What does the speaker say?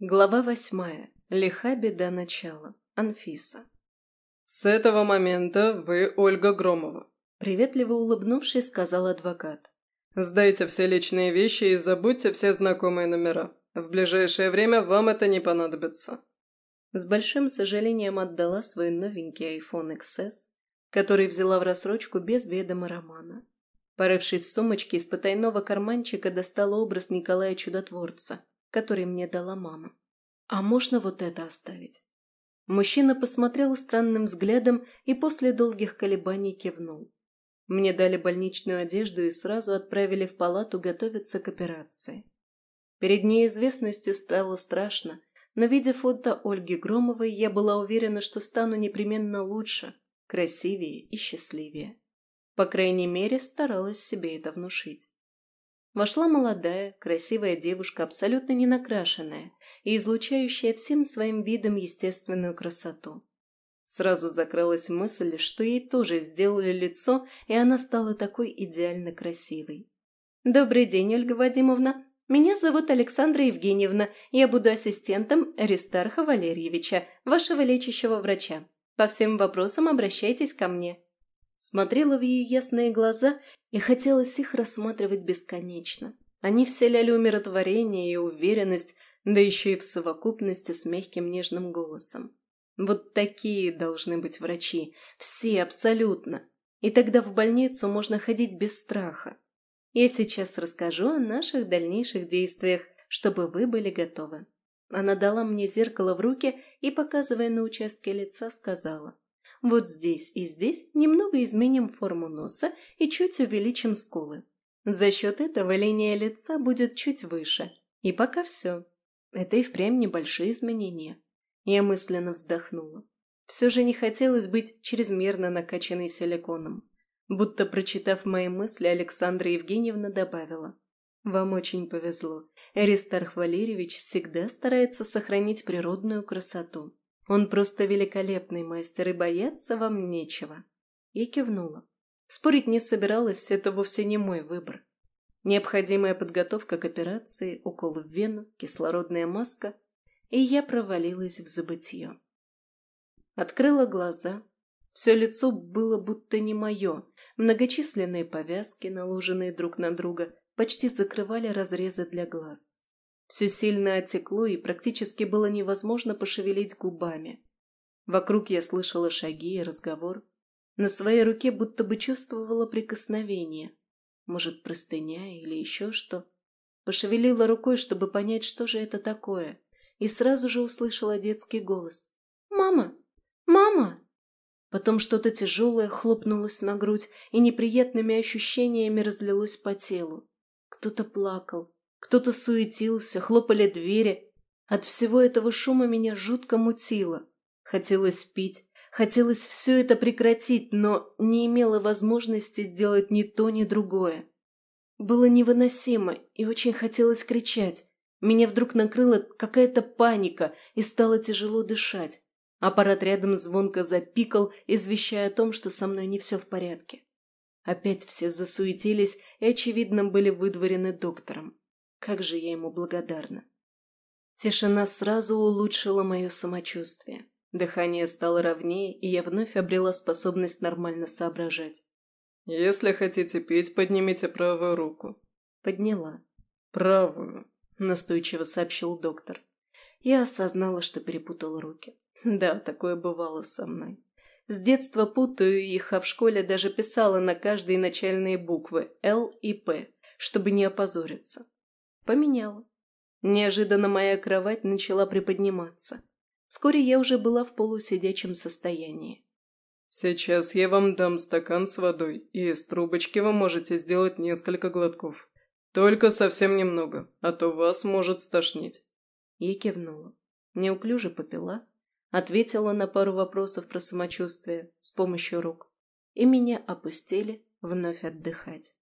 Глава восьмая. Лиха беда начала. Анфиса. «С этого момента вы Ольга Громова», – приветливо улыбнувшись, сказал адвокат. «Сдайте все личные вещи и забудьте все знакомые номера. В ближайшее время вам это не понадобится». С большим сожалением отдала свой новенький iPhone XS, который взяла в рассрочку без ведома Романа. Порывшись в сумочке из потайного карманчика, достала образ Николая Чудотворца, который мне дала мама. «А можно вот это оставить?» Мужчина посмотрел странным взглядом и после долгих колебаний кивнул. Мне дали больничную одежду и сразу отправили в палату готовиться к операции. Перед неизвестностью стало страшно, но, видя фото Ольги Громовой, я была уверена, что стану непременно лучше, красивее и счастливее. По крайней мере, старалась себе это внушить. Вошла молодая, красивая девушка, абсолютно не накрашенная и излучающая всем своим видом естественную красоту. Сразу закрылась мысль, что ей тоже сделали лицо, и она стала такой идеально красивой. «Добрый день, Ольга Вадимовна. Меня зовут Александра Евгеньевна. Я буду ассистентом Аристарха Валерьевича, вашего лечащего врача. По всем вопросам обращайтесь ко мне». Смотрела в ее ясные глаза и хотелось их рассматривать бесконечно. Они вселяли умиротворение и уверенность, да еще и в совокупности с мягким нежным голосом. Вот такие должны быть врачи, все абсолютно. И тогда в больницу можно ходить без страха. Я сейчас расскажу о наших дальнейших действиях, чтобы вы были готовы. Она дала мне зеркало в руки и, показывая на участке лица, сказала. Вот здесь и здесь немного изменим форму носа и чуть увеличим скулы. За счет этого линия лица будет чуть выше. И пока все. Это и впрямь небольшие изменения. Я мысленно вздохнула. Все же не хотелось быть чрезмерно накачанной силиконом. Будто прочитав мои мысли, Александра Евгеньевна добавила. «Вам очень повезло. Аристарх Валерьевич всегда старается сохранить природную красоту. Он просто великолепный мастер, и бояться вам нечего. Я кивнула. Спорить не собиралась, это вовсе не мой выбор. Необходимая подготовка к операции, укол в вену, кислородная маска, и я провалилась в забытье. Открыла глаза. Все лицо было будто не мое. Многочисленные повязки, наложенные друг на друга, почти закрывали разрезы для глаз. Все сильно отекло, и практически было невозможно пошевелить губами. Вокруг я слышала шаги и разговор. На своей руке будто бы чувствовала прикосновение. Может, простыня или еще что. Пошевелила рукой, чтобы понять, что же это такое, и сразу же услышала детский голос. «Мама! Мама!» Потом что-то тяжелое хлопнулось на грудь и неприятными ощущениями разлилось по телу. Кто-то плакал, кто-то суетился, хлопали двери. От всего этого шума меня жутко мутило. Хотелось пить, хотелось все это прекратить, но не имела возможности сделать ни то, ни другое. Было невыносимо и очень хотелось кричать. Меня вдруг накрыла какая-то паника и стало тяжело дышать. Аппарат рядом звонко запикал, извещая о том, что со мной не все в порядке. Опять все засуетились и, очевидно, были выдворены доктором. Как же я ему благодарна. Тишина сразу улучшила мое самочувствие. Дыхание стало ровнее, и я вновь обрела способность нормально соображать. «Если хотите пить, поднимите правую руку». Подняла. «Правую», – настойчиво сообщил доктор. Я осознала, что перепутала руки. Да, такое бывало со мной. С детства путаю их, а в школе даже писала на каждой начальные буквы «Л» и «П», чтобы не опозориться. Поменяла. Неожиданно моя кровать начала приподниматься. Вскоре я уже была в полусидячем состоянии. «Сейчас я вам дам стакан с водой, и из трубочки вы можете сделать несколько глотков. Только совсем немного, а то вас может стошнить». Я кивнула. Неуклюже попила, ответила на пару вопросов про самочувствие с помощью рук, и меня опустили вновь отдыхать.